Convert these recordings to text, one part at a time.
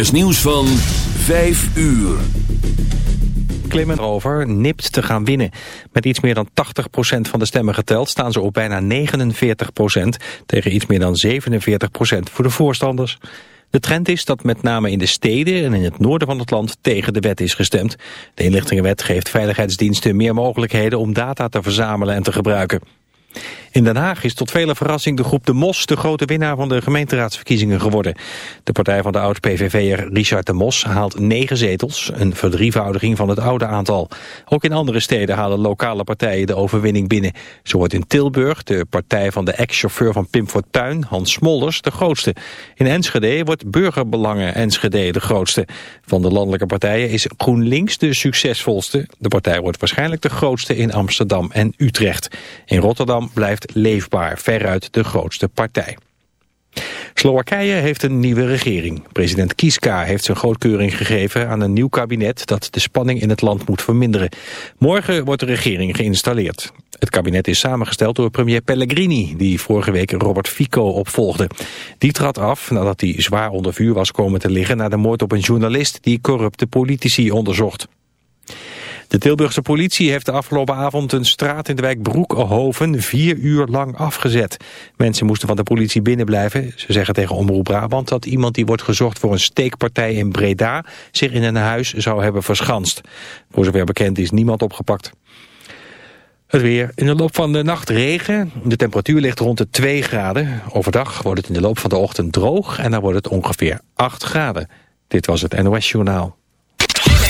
is nieuws van 5 uur. Clement over nipt te gaan winnen. Met iets meer dan 80% van de stemmen geteld staan ze op bijna 49% tegen iets meer dan 47% voor de voorstanders. De trend is dat met name in de steden en in het noorden van het land tegen de wet is gestemd. De inlichtingenwet geeft veiligheidsdiensten meer mogelijkheden om data te verzamelen en te gebruiken. In Den Haag is tot vele verrassing de groep De Mos de grote winnaar van de gemeenteraadsverkiezingen geworden. De partij van de oud-PVV'er Richard De Mos haalt negen zetels, een verdrievoudiging van het oude aantal. Ook in andere steden halen lokale partijen de overwinning binnen. Zo wordt in Tilburg de partij van de ex-chauffeur van Pim Fortuyn, Hans Smolders, de grootste. In Enschede wordt Burgerbelangen Enschede de grootste. Van de landelijke partijen is GroenLinks de succesvolste. De partij wordt waarschijnlijk de grootste in Amsterdam en Utrecht. In Rotterdam blijft leefbaar, veruit de grootste partij. Slowakije heeft een nieuwe regering. President Kiska heeft zijn goedkeuring gegeven aan een nieuw kabinet dat de spanning in het land moet verminderen. Morgen wordt de regering geïnstalleerd. Het kabinet is samengesteld door premier Pellegrini, die vorige week Robert Fico opvolgde. Die trad af nadat hij zwaar onder vuur was komen te liggen na de moord op een journalist die corrupte politici onderzocht. De Tilburgse politie heeft de afgelopen avond een straat in de wijk Broekhoven vier uur lang afgezet. Mensen moesten van de politie binnenblijven. Ze zeggen tegen Omroep Brabant dat iemand die wordt gezocht voor een steekpartij in Breda zich in een huis zou hebben verschanst. Voor zover bekend is niemand opgepakt. Het weer. In de loop van de nacht regen. De temperatuur ligt rond de 2 graden. Overdag wordt het in de loop van de ochtend droog en dan wordt het ongeveer 8 graden. Dit was het NOS Journaal.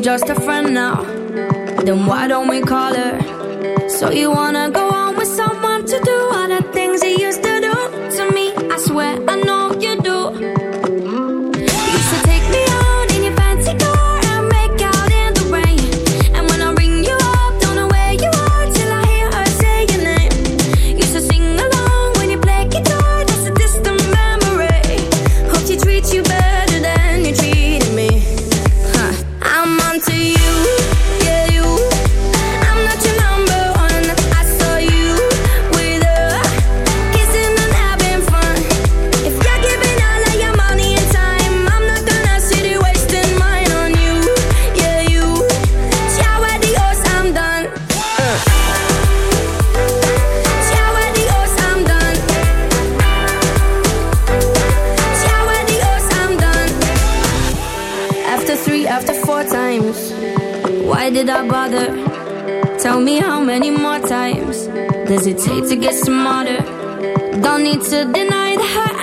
Just a friend now. Then why don't we call her? So you wanna go on with someone to do all hesitate to get smarter. Don't need to deny the hurt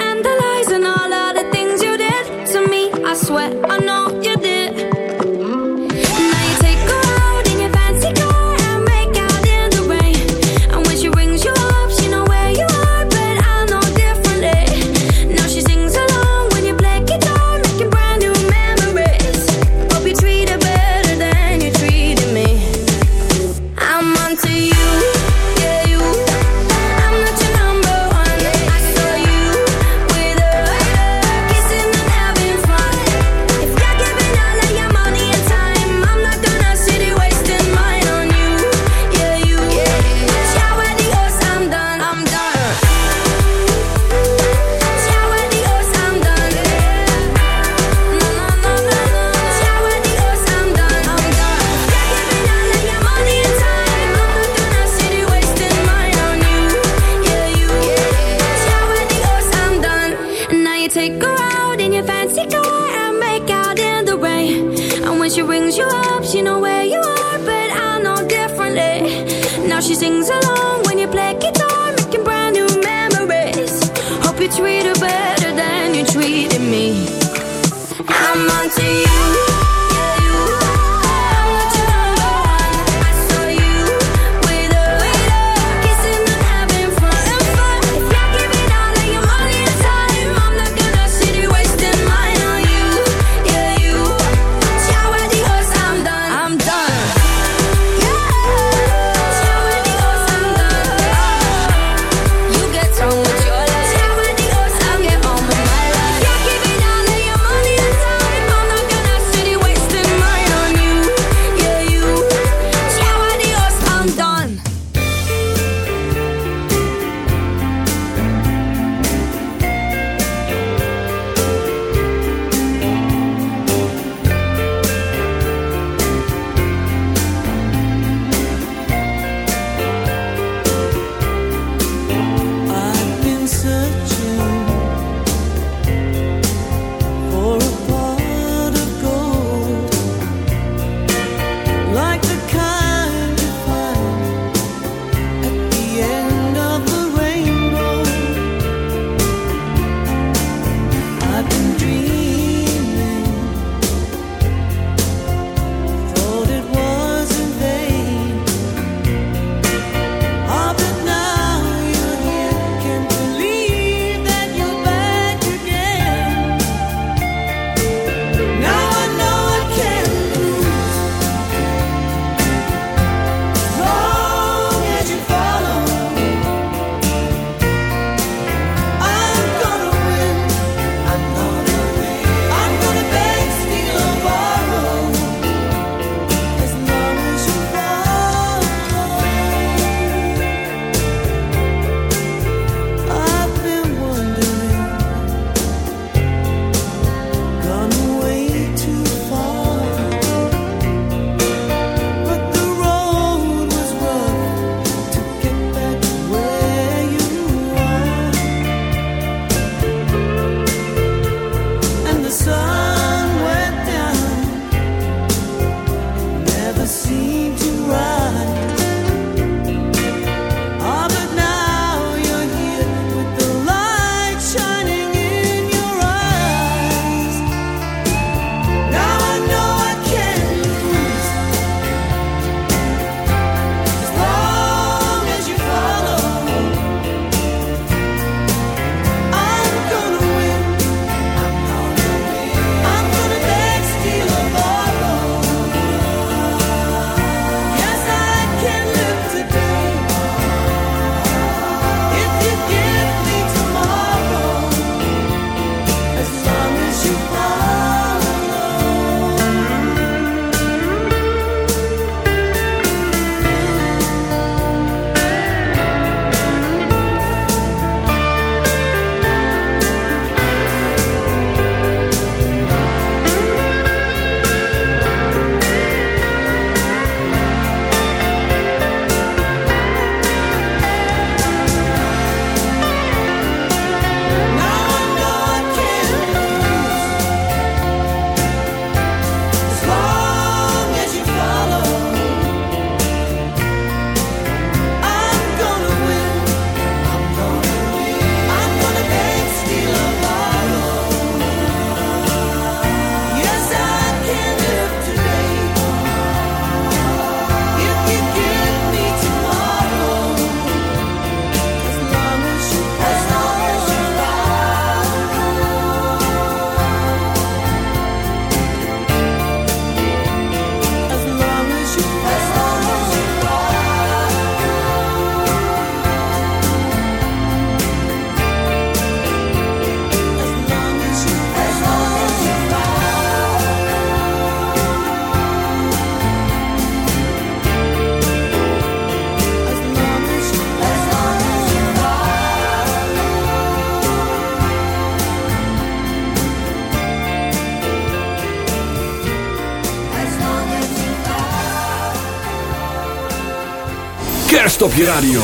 op je radio.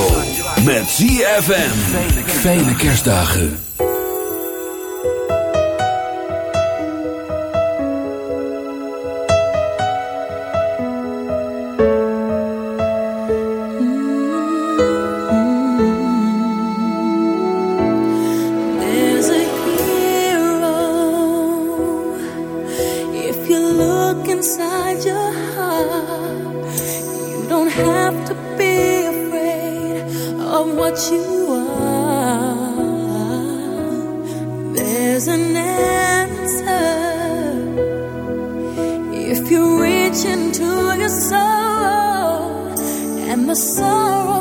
Met ZFM. Fijne kerstdagen. Look Inside your heart, you don't have to be. of what you are, there's an answer. If you reach into your soul and the sorrow.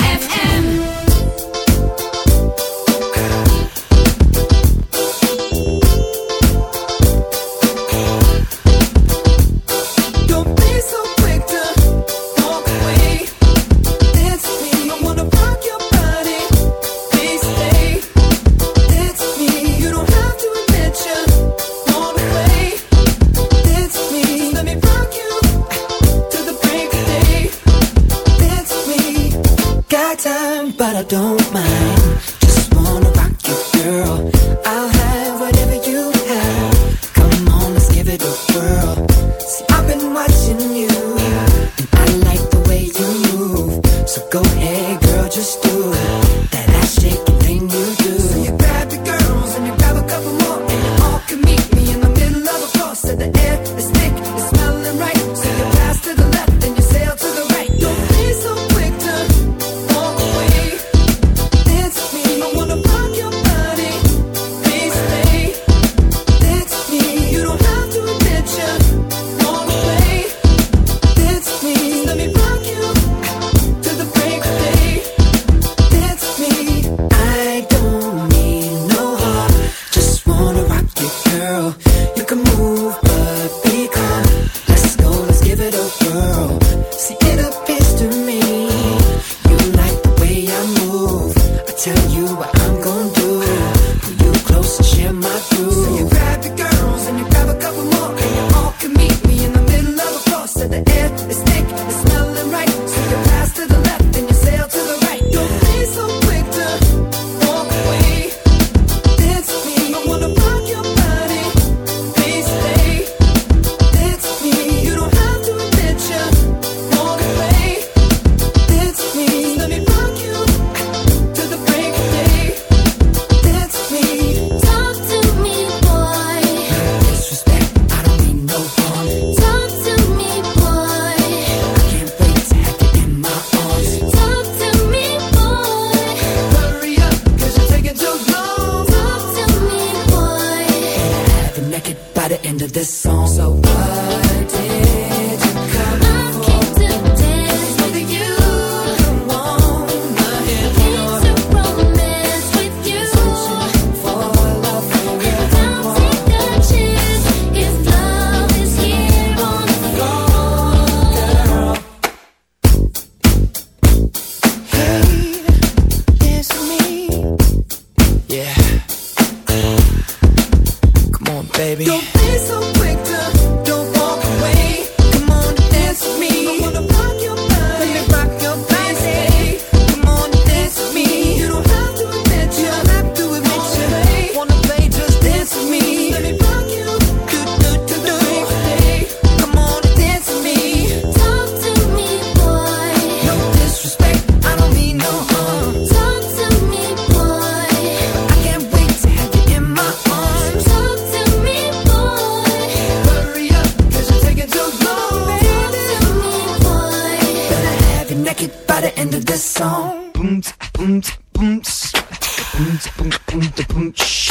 tell you song. Boom, boom, boom. Boom, boom, boom, boom. Boom,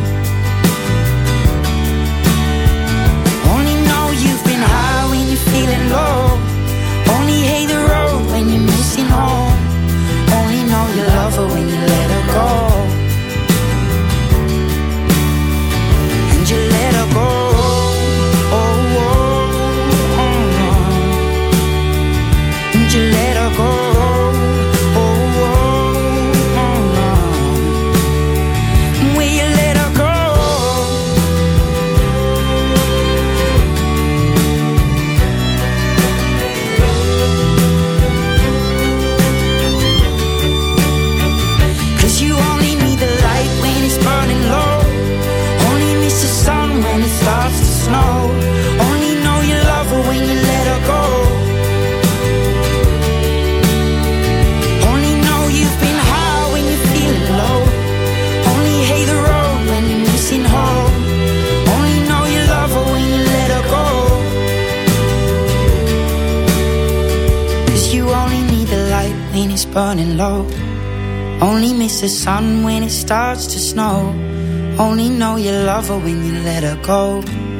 cold.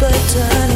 better.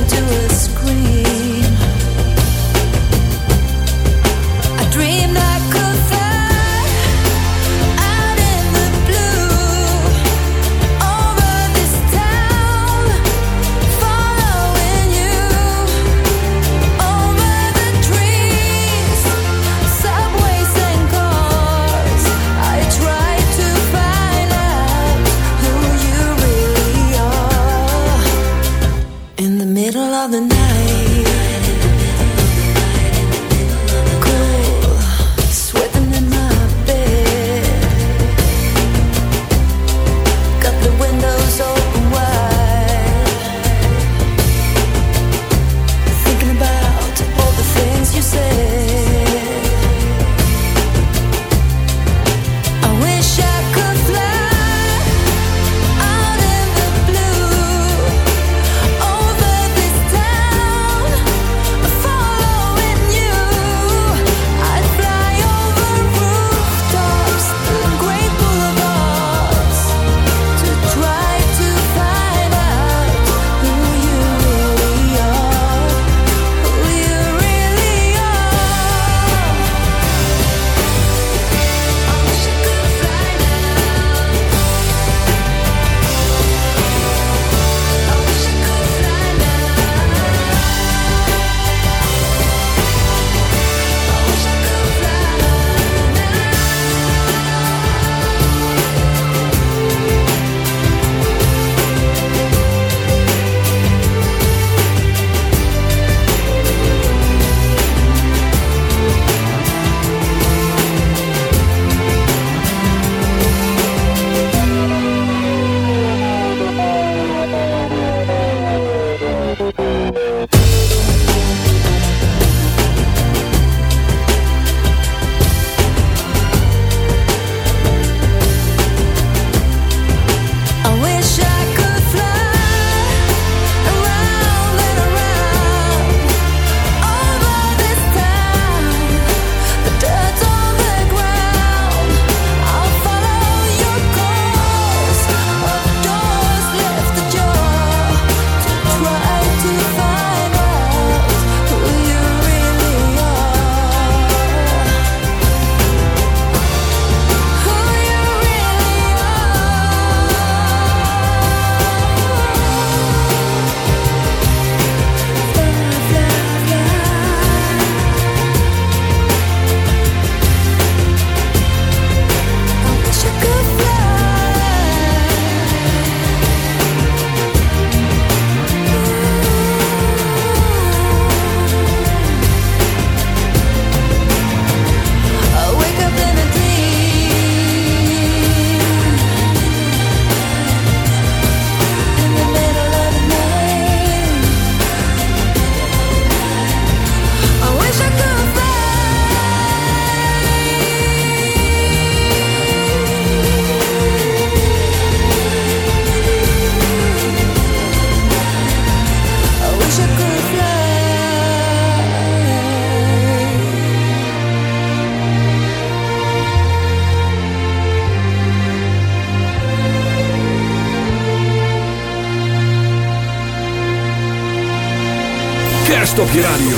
Stop je radio.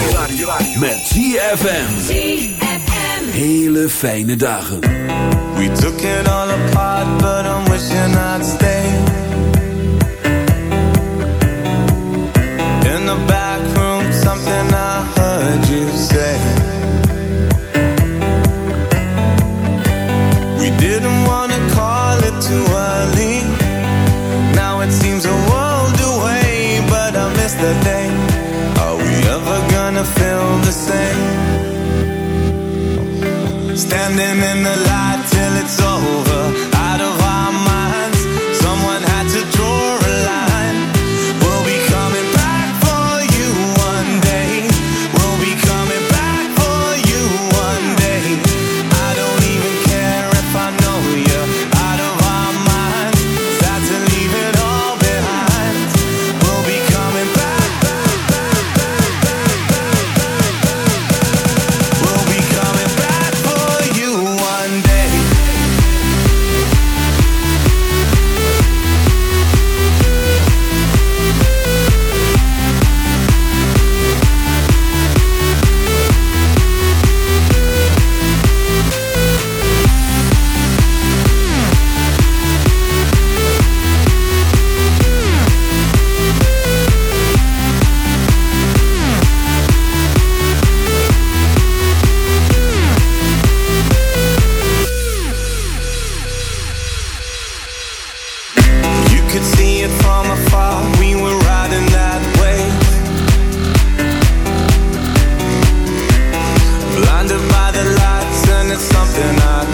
Met ZFM. Hele fijne dagen. We took it all apart, but I'm wishing I could see it from afar. We were riding that wave, blinded by the lights, and it's something I.